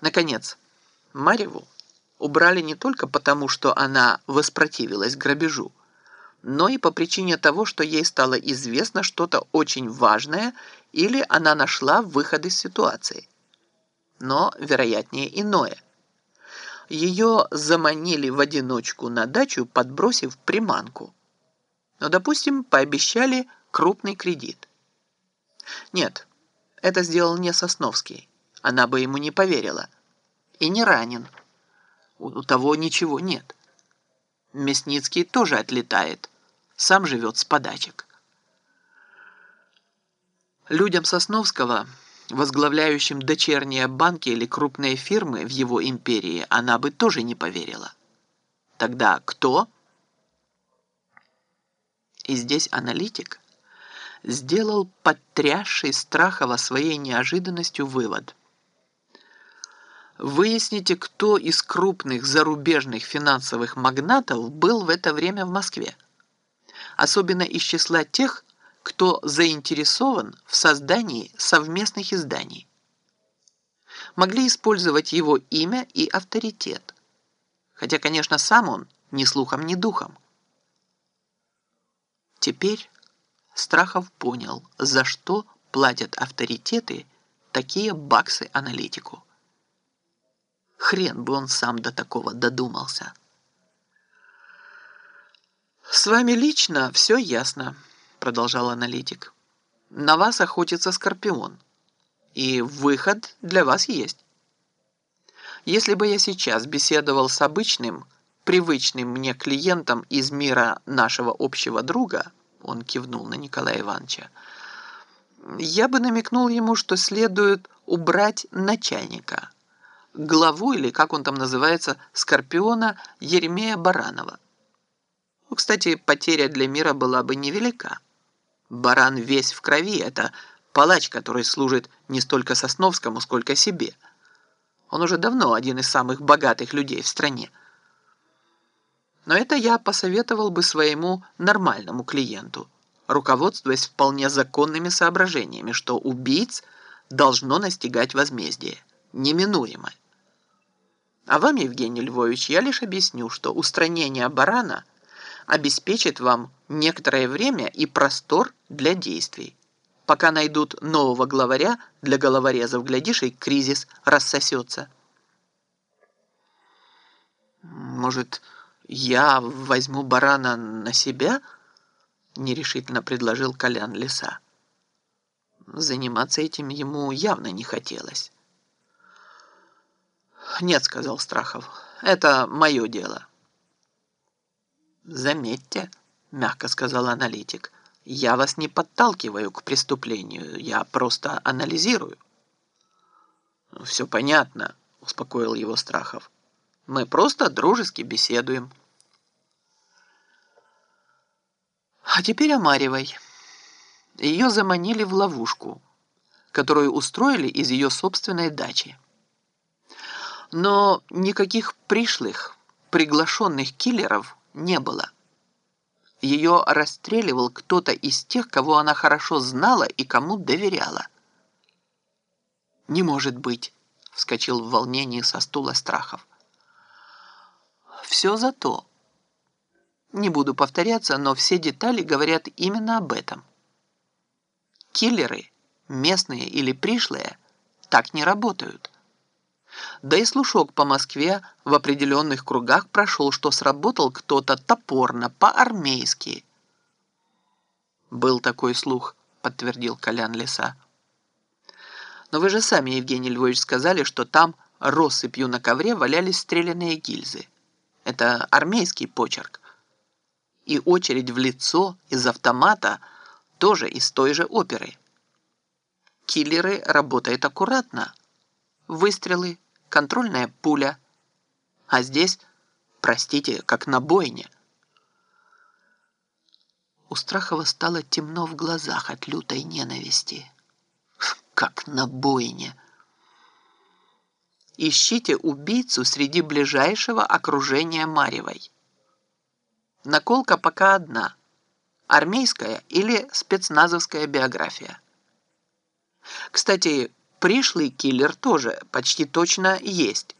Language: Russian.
Наконец, Мареву убрали не только потому, что она воспротивилась грабежу, но и по причине того, что ей стало известно что-то очень важное или она нашла выход из ситуации. Но, вероятнее, иное. Ее заманили в одиночку на дачу, подбросив приманку. Но, допустим, пообещали крупный кредит. Нет, это сделал не Сосновский. Она бы ему не поверила. И не ранен. У того ничего нет. Мясницкий тоже отлетает. Сам живет с подачек. Людям Сосновского, возглавляющим дочерние банки или крупные фирмы в его империи, она бы тоже не поверила. Тогда кто? И здесь аналитик сделал потрясший Страхова своей неожиданностью вывод. Выясните, кто из крупных зарубежных финансовых магнатов был в это время в Москве. Особенно из числа тех, кто заинтересован в создании совместных изданий. Могли использовать его имя и авторитет. Хотя, конечно, сам он ни слухом, ни духом. Теперь Страхов понял, за что платят авторитеты такие баксы аналитику. Хрен бы он сам до такого додумался. «С вами лично все ясно», — продолжал аналитик. «На вас охотится Скорпион, и выход для вас есть. Если бы я сейчас беседовал с обычным, привычным мне клиентом из мира нашего общего друга, он кивнул на Николая Ивановича, я бы намекнул ему, что следует убрать начальника» главу, или как он там называется, Скорпиона Еремея Баранова. Ну, кстати, потеря для мира была бы невелика. Баран весь в крови, это палач, который служит не столько Сосновскому, сколько себе. Он уже давно один из самых богатых людей в стране. Но это я посоветовал бы своему нормальному клиенту, руководствуясь вполне законными соображениями, что убийц должно настигать возмездие, неминуемо. А вам, Евгений Львович, я лишь объясню, что устранение барана обеспечит вам некоторое время и простор для действий. Пока найдут нового главаря для головорезов, глядишь, и кризис рассосется. Может, я возьму барана на себя? Нерешительно предложил Колян Лиса. Заниматься этим ему явно не хотелось. «Нет», — сказал Страхов, — «это мое дело». «Заметьте», — мягко сказал аналитик, — «я вас не подталкиваю к преступлению, я просто анализирую». «Все понятно», — успокоил его Страхов. «Мы просто дружески беседуем». А теперь о Марьевой. Ее заманили в ловушку, которую устроили из ее собственной дачи. Но никаких пришлых, приглашенных киллеров не было. Ее расстреливал кто-то из тех, кого она хорошо знала и кому доверяла. «Не может быть!» — вскочил в волнении со стула Страхов. «Все за то. Не буду повторяться, но все детали говорят именно об этом. Киллеры, местные или пришлые, так не работают». Да и слушок по Москве в определенных кругах прошел, что сработал кто-то топорно, по-армейски. «Был такой слух», — подтвердил Колян Леса. «Но вы же сами, Евгений Львович, сказали, что там россыпью на ковре валялись стрелянные гильзы. Это армейский почерк. И очередь в лицо из автомата тоже из той же оперы. Киллеры работают аккуратно. Выстрелы, контрольная пуля. А здесь, простите, как на бойне. У Страхова стало темно в глазах от лютой ненависти. Как на бойне. Ищите убийцу среди ближайшего окружения Маревой. Наколка пока одна. Армейская или спецназовская биография. Кстати, пришлый киллер тоже почти точно есть.